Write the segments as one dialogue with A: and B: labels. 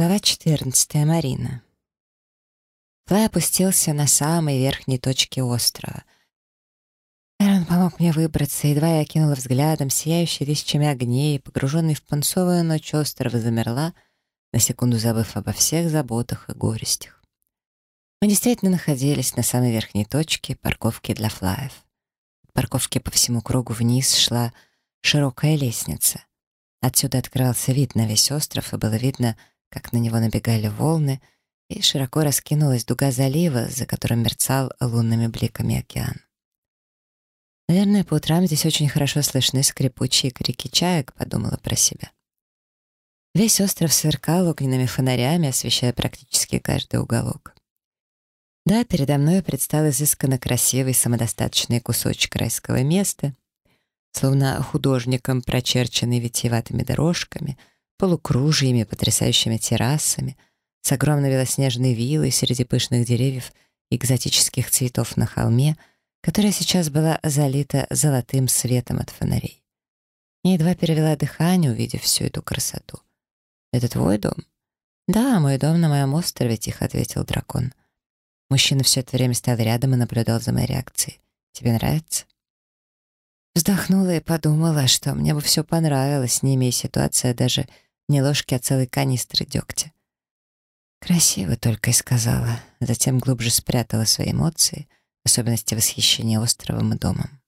A: Глава 14. Марина. Флай опустился на самой верхней точке острова. Эрон помог мне выбраться, едва я окинула взглядом сияющий тысячами огней, погруженный в пунцовую ночь острова замерла, на секунду забыв обо всех заботах и горестях. Мы действительно находились на самой верхней точке парковки для флаев. От парковки по всему кругу вниз шла широкая лестница. Отсюда открывался вид на весь остров, и было видно, как на него набегали волны, и широко раскинулась дуга залива, за которым мерцал лунными бликами океан. «Наверное, по утрам здесь очень хорошо слышны скрипучие крики чаек», — подумала про себя. Весь остров сверкал огненными фонарями, освещая практически каждый уголок. Да, передо мной предстал изысканно красивый самодостаточный кусочек райского места, словно художником прочерченный витиеватыми дорожками — полукружиями, потрясающими террасами, с огромной белоснежной виллой среди пышных деревьев и экзотических цветов на холме, которая сейчас была залита золотым светом от фонарей. Я едва перевела дыхание, увидев всю эту красоту. «Это твой дом?» «Да, мой дом на моем острове», — тихо ответил дракон. Мужчина все это время стоял рядом и наблюдал за моей реакцией. «Тебе нравится?» Вздохнула и подумала, что мне бы все понравилось, не имея ситуация даже не ложки, а целой канистры дегтя. «Красиво только», — и сказала, затем глубже спрятала свои эмоции, особенности восхищения островом и домом.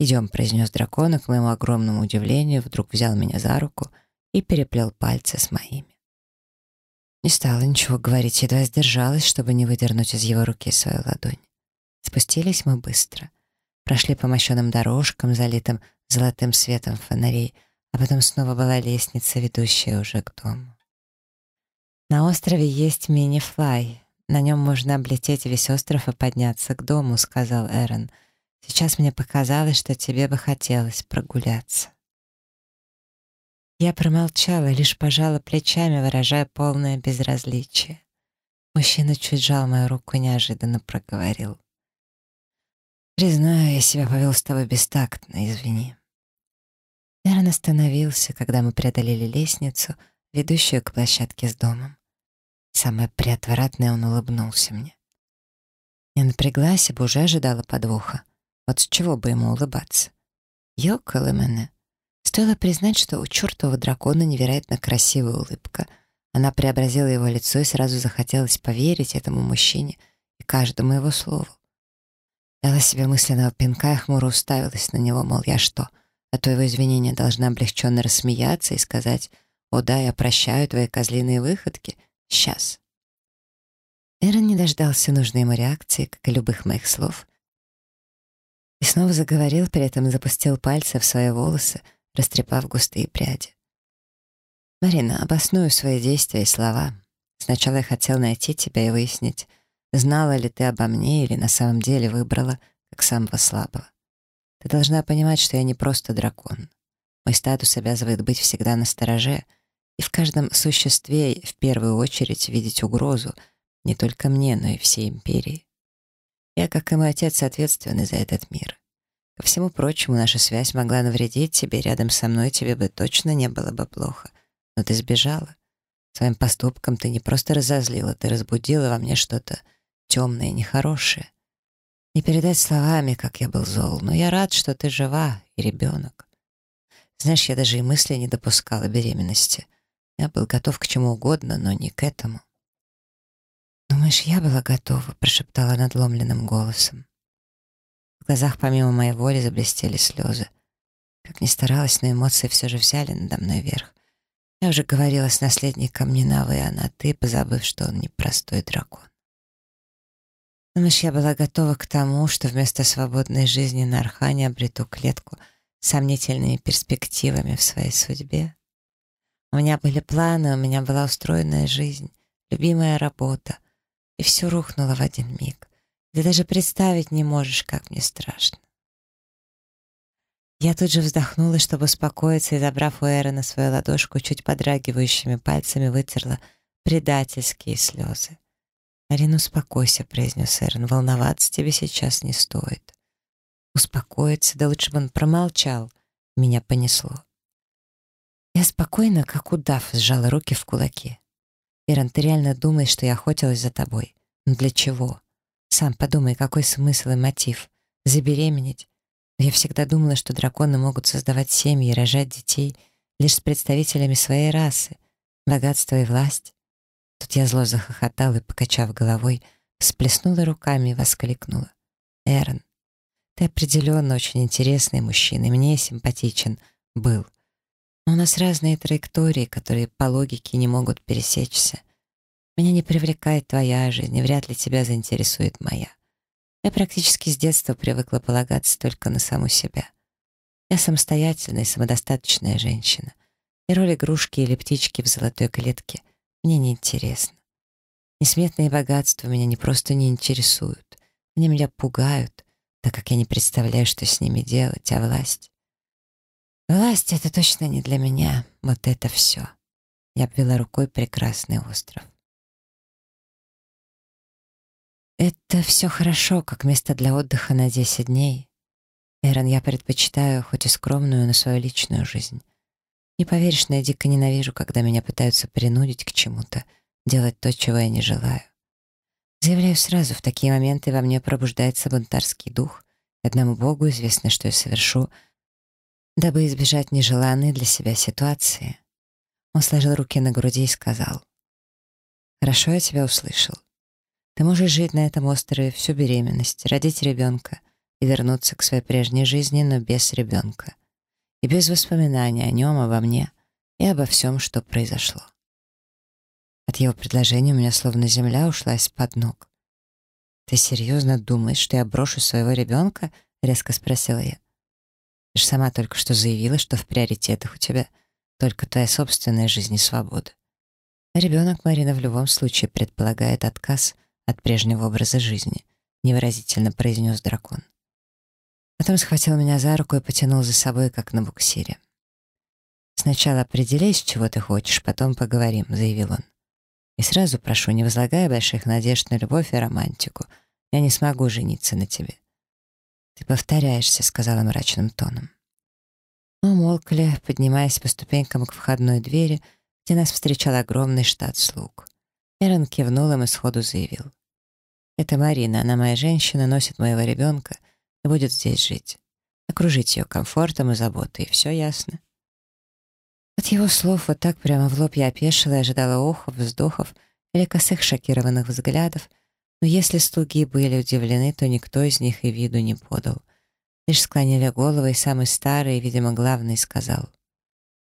A: «Идем», — произнес дракон, и, к моему огромному удивлению, вдруг взял меня за руку и переплел пальцы с моими. Не стала ничего говорить, едва сдержалась, чтобы не выдернуть из его руки свою ладонь. Спустились мы быстро. Прошли по мощенным дорожкам, залитым золотым светом фонарей, а потом снова была лестница, ведущая уже к дому. На острове есть мини-флай. На нем можно облететь весь остров и подняться к дому, сказал Эрон. Сейчас мне показалось, что тебе бы хотелось прогуляться. Я промолчала, лишь пожала плечами, выражая полное безразличие. Мужчина чуть жал мою руку неожиданно проговорил. «Признаю, я себя повел с тобой бестактно, извини». Эрон остановился, когда мы преодолели лестницу, ведущую к площадке с домом. Самое приотвратное он улыбнулся мне. Я напряглась, ибо уже ожидала подвоха. Вот с чего бы ему улыбаться? Ёкало мене. Стоило признать, что у чертового дракона невероятно красивая улыбка. Она преобразила его лицо и сразу захотелось поверить этому мужчине и каждому его слову. Дала себе мысленного пинка и хмуро уставилась на него, мол, я что — а твоего извинения должна облегченно рассмеяться и сказать «О да, я прощаю твои козлиные выходки. Сейчас». Эрон не дождался нужной ему реакции, как и любых моих слов, и снова заговорил, при этом запустил пальцы в свои волосы, растрепав густые пряди. «Марина, обосную свои действия и слова. Сначала я хотел найти тебя и выяснить, знала ли ты обо мне или на самом деле выбрала как самого слабого. Ты должна понимать, что я не просто дракон. Мой статус обязывает быть всегда на стороже и в каждом существе в первую очередь видеть угрозу не только мне, но и всей империи. Я, как и мой отец, ответственный за этот мир. Ко всему прочему, наша связь могла навредить тебе, рядом со мной тебе бы точно не было бы плохо. Но ты сбежала. Своим поступком ты не просто разозлила, ты разбудила во мне что-то темное и нехорошее. Не передать словами, как я был зол, но я рад, что ты жива и ребенок. Знаешь, я даже и мысли не допускала беременности. Я был готов к чему угодно, но не к этому. «Думаешь, я была готова?» — прошептала надломленным голосом. В глазах помимо моей воли заблестели слезы. Как ни старалась, но эмоции все же взяли надо мной верх. Я уже говорила с наследником не на «вы», а на «ты», позабыв, что он непростой дракон. Думаешь, я была готова к тому, что вместо свободной жизни на Архане обрету клетку с сомнительными перспективами в своей судьбе? У меня были планы, у меня была устроенная жизнь, любимая работа, и все рухнуло в один миг. Ты даже представить не можешь, как мне страшно. Я тут же вздохнула, чтобы успокоиться, и, забрав у Эрона свою ладошку, чуть подрагивающими пальцами вытерла предательские слезы. «Арина, успокойся», — произнес Эрн. «Волноваться тебе сейчас не стоит». Успокоиться, да лучше бы он промолчал. Меня понесло. Я спокойно, как удав, сжала руки в кулаки. Иран, ты реально думаешь, что я охотилась за тобой? Но для чего? Сам подумай, какой смысл и мотив? Забеременеть? я всегда думала, что драконы могут создавать семьи и рожать детей лишь с представителями своей расы, богатство и власть. Тут я зло захохотала и, покачав головой, всплеснула руками и воскликнула. «Эрон, ты определенно очень интересный мужчина, и мне симпатичен был. Но у нас разные траектории, которые по логике не могут пересечься. Меня не привлекает твоя жизнь, и вряд ли тебя заинтересует моя. Я практически с детства привыкла полагаться только на саму себя. Я самостоятельная и самодостаточная женщина. И роль игрушки или птички в золотой клетке мне не интересна. Несметные богатства меня не просто не интересуют. Они меня пугают, так как я не представляю, что с ними делать, а власть... Власть — это точно не для меня. Вот это все. Я обвела рукой прекрасный остров. Это все хорошо, как место для отдыха на 10 дней. Эрон, я предпочитаю, хоть и скромную, но свою личную жизнь. Не поверишь, но я дико ненавижу, когда меня пытаются принудить к чему-то, делать то, чего я не желаю. Заявляю сразу, в такие моменты во мне пробуждается бунтарский дух. Одному Богу известно, что я совершу, дабы избежать нежеланной для себя ситуации. Он сложил руки на груди и сказал, «Хорошо, я тебя услышал. Ты можешь жить на этом острове всю беременность, родить ребенка и вернуться к своей прежней жизни, но без ребенка. И без воспоминаний о нем, обо мне и обо всем, что произошло. От его предложения у меня словно земля ушла из-под ног. «Ты серьезно думаешь, что я брошу своего ребенка?» — резко спросила я. «Ты же сама только что заявила, что в приоритетах у тебя только твоя собственная жизнь и свобода. ребенок Марина в любом случае предполагает отказ от прежнего образа жизни», — невыразительно произнес дракон. Потом схватил меня за руку и потянул за собой, как на буксире. «Сначала определись, чего ты хочешь, потом поговорим», — заявил он. «И сразу прошу, не возлагая больших надежд на любовь и романтику. Я не смогу жениться на тебе». «Ты повторяешься», — сказала мрачным тоном. Мы умолкли, поднимаясь по ступенькам к входной двери, где нас встречал огромный штат слуг. Эрон кивнул им и сходу заявил. «Это Марина, она моя женщина, носит моего ребенка и будет здесь жить. Окружить ее комфортом и заботой, все ясно». От его слов вот так прямо в лоб я опешила и ожидала охов, вздохов или косых шокированных взглядов, но если слуги были удивлены, то никто из них и виду не подал. Лишь склонили головы, и самый старый, видимо, главный, сказал.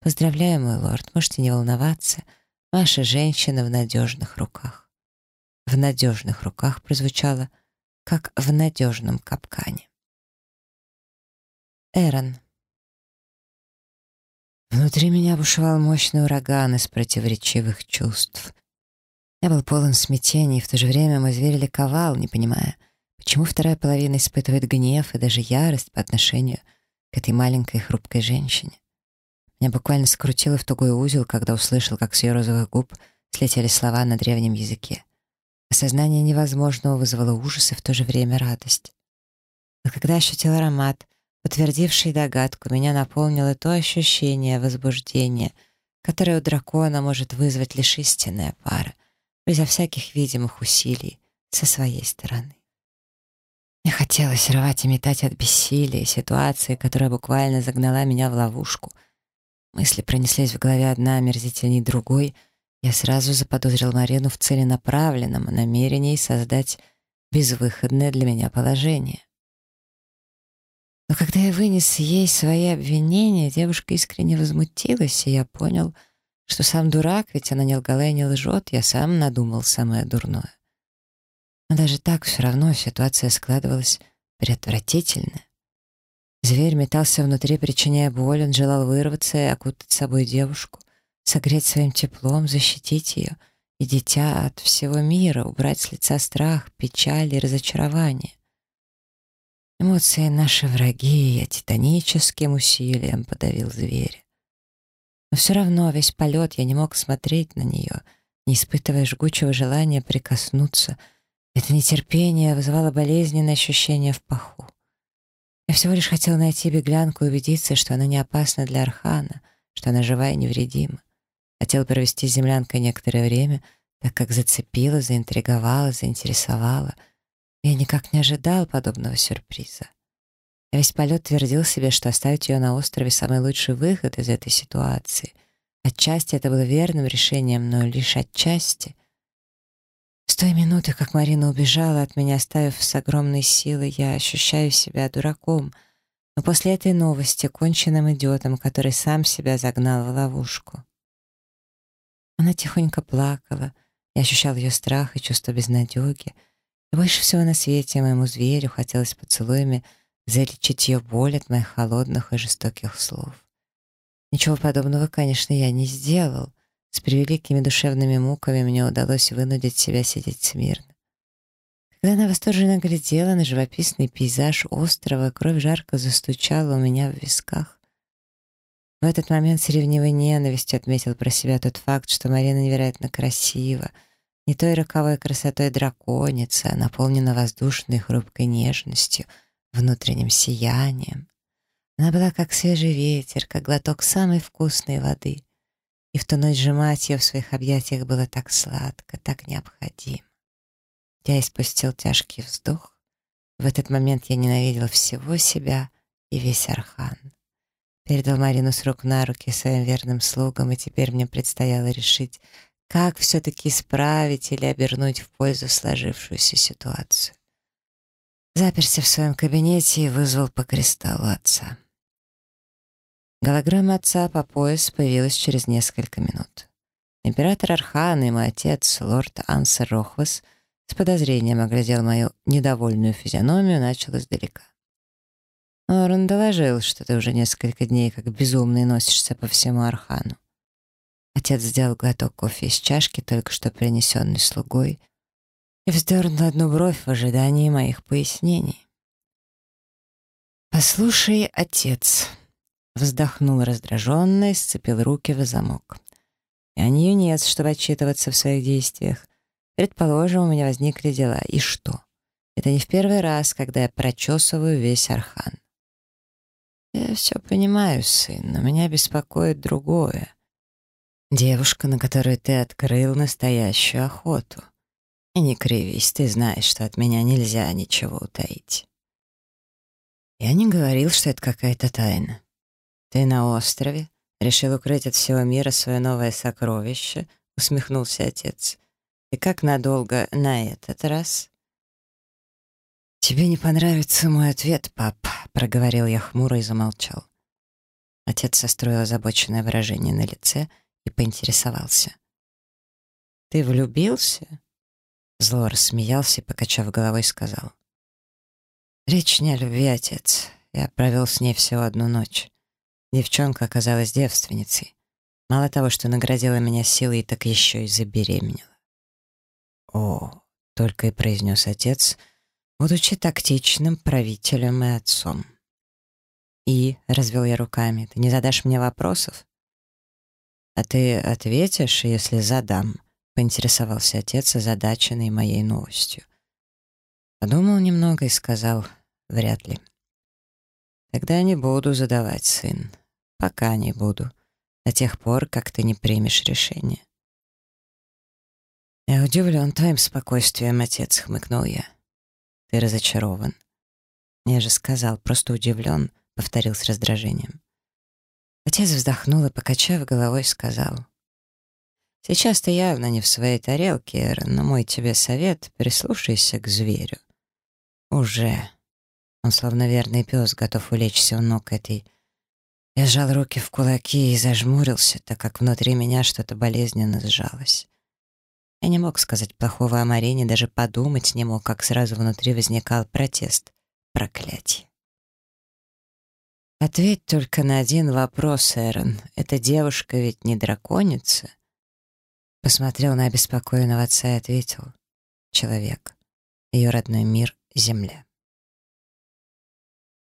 A: «Поздравляю, мой лорд, можете не волноваться». Ваша женщина в надежных руках. В надежных руках прозвучало, как в надежном капкане. Эрон. Внутри меня бушевал мощный ураган из противоречивых чувств. Я был полон смятений, и в то же время мой зверь ликовал, не понимая, почему вторая половина испытывает гнев и даже ярость по отношению к этой маленькой хрупкой женщине. Меня буквально скрутило в тугой узел, когда услышал, как с ее розовых губ слетели слова на древнем языке. Осознание невозможного вызвало ужас и в то же время радость. Но когда ощутил аромат, подтвердивший догадку, меня наполнило то ощущение возбуждения, которое у дракона может вызвать лишь истинная пара, безо всяких видимых усилий со своей стороны. Мне хотелось рвать и метать от бессилия ситуации, которая буквально загнала меня в ловушку — Мысли пронеслись в голове одна омерзительней другой. Я сразу заподозрил Марину в целенаправленном намерении создать безвыходное для меня положение. Но когда я вынес ей свои обвинения, девушка искренне возмутилась, и я понял, что сам дурак, ведь она не лгала и не лжет, я сам надумал самое дурное. Но даже так все равно ситуация складывалась преотвратительная. Зверь метался внутри, причиняя боль, он желал вырваться и окутать собой девушку, согреть своим теплом, защитить ее и дитя от всего мира, убрать с лица страх, печаль и разочарование. Эмоции наши враги, я титаническим усилием подавил зверя. Но все равно весь полет я не мог смотреть на нее, не испытывая жгучего желания прикоснуться. Это нетерпение вызывало болезненное ощущение в паху. Я всего лишь хотел найти беглянку и убедиться, что она не опасна для Архана, что она жива и невредима. Хотел провести с землянкой некоторое время, так как зацепила, заинтриговала, заинтересовала. Я никак не ожидал подобного сюрприза. Я весь полет твердил себе, что оставить ее на острове — самый лучший выход из этой ситуации. Отчасти это было верным решением, но лишь отчасти. С той минуты, как Марина убежала от меня, оставив с огромной силой, я ощущаю себя дураком, но после этой новости — конченным идиотом, который сам себя загнал в ловушку. Она тихонько плакала, я ощущал ее страх и чувство безнадеги, больше всего на свете моему зверю хотелось поцелуями залечить ее боль от моих холодных и жестоких слов. Ничего подобного, конечно, я не сделал. С превеликими душевными муками мне удалось вынудить себя сидеть смирно. Когда она восторженно глядела на живописный пейзаж острова, кровь жарко застучала у меня в висках. В этот момент с ревнивой ненавистью отметил про себя тот факт, что Марина невероятно красива, не той роковой красотой драконицы, а наполнена воздушной хрупкой нежностью, внутренним сиянием. Она была как свежий ветер, как глоток самой вкусной воды. И в ту ночь сжимать ее в своих объятиях было так сладко, так необходимо. Я испустил тяжкий вздох. В этот момент я ненавидел всего себя и весь Архан. Передал Марину с рук на руки своим верным слугам, и теперь мне предстояло решить, как все-таки исправить или обернуть в пользу сложившуюся ситуацию. Заперся в своем кабинете и вызвал по кристаллу отца. Голограмма отца по пояс появилась через несколько минут. Император Архан и мой отец, лорд Ансер Рохвас, с подозрением оглядел мою недовольную физиономию, начал издалека. Орен доложил, что ты уже несколько дней как безумный носишься по всему Архану. Отец сделал глоток кофе из чашки, только что принесенный слугой, и вздернул одну бровь в ожидании моих пояснений. «Послушай, отец», — вздохнул раздраженно и сцепил руки в замок. «Я не юнец, чтобы отчитываться в своих действиях. Предположим, у меня возникли дела. И что? Это не в первый раз, когда я прочесываю весь Архан. Я все понимаю, сын, но меня беспокоит другое. Девушка, на которую ты открыл настоящую охоту. И не кривись, ты знаешь, что от меня нельзя ничего утаить. Я не говорил, что это какая-то тайна. Ты на острове, решил укрыть от всего мира свое новое сокровище, усмехнулся отец. И как надолго на этот раз? «Тебе не понравится мой ответ, пап», — проговорил я хмуро и замолчал. Отец состроил озабоченное выражение на лице — и поинтересовался. «Ты влюбился?» Зло рассмеялся и, покачав головой, сказал. «Речь не о любви, отец. Я провел с ней всего одну ночь. Девчонка оказалась девственницей. Мало того, что наградила меня силой, так еще и забеременела». «О!» — только и произнес отец, будучи тактичным правителем и отцом. «И?» — развел я руками. «Ты не задашь мне вопросов?» «А ты ответишь, если задам?» — поинтересовался отец, озадаченный моей новостью. Подумал немного и сказал «вряд ли». «Тогда не буду задавать, сын. Пока не буду. До тех пор, как ты не примешь решение». «Я удивлен твоим спокойствием, отец», — хмыкнул я. «Ты разочарован». «Я же сказал, просто удивлен», — повторил с раздражением. Отец вздохнул и, покачав головой, сказал. «Сейчас ты явно не в своей тарелке, Эрон, но мой тебе совет — прислушайся к зверю». «Уже». Он, словно верный пес, готов улечься у ног этой. Я сжал руки в кулаки и зажмурился, так как внутри меня что-то болезненно сжалось. Я не мог сказать плохого о Марине, даже подумать не мог, как сразу внутри возникал протест. Проклятие. Ответь только на один вопрос, Эрон. Эта девушка ведь не драконица? Посмотрел на обеспокоенного отца и ответил. Человек. Ее родной мир — земля.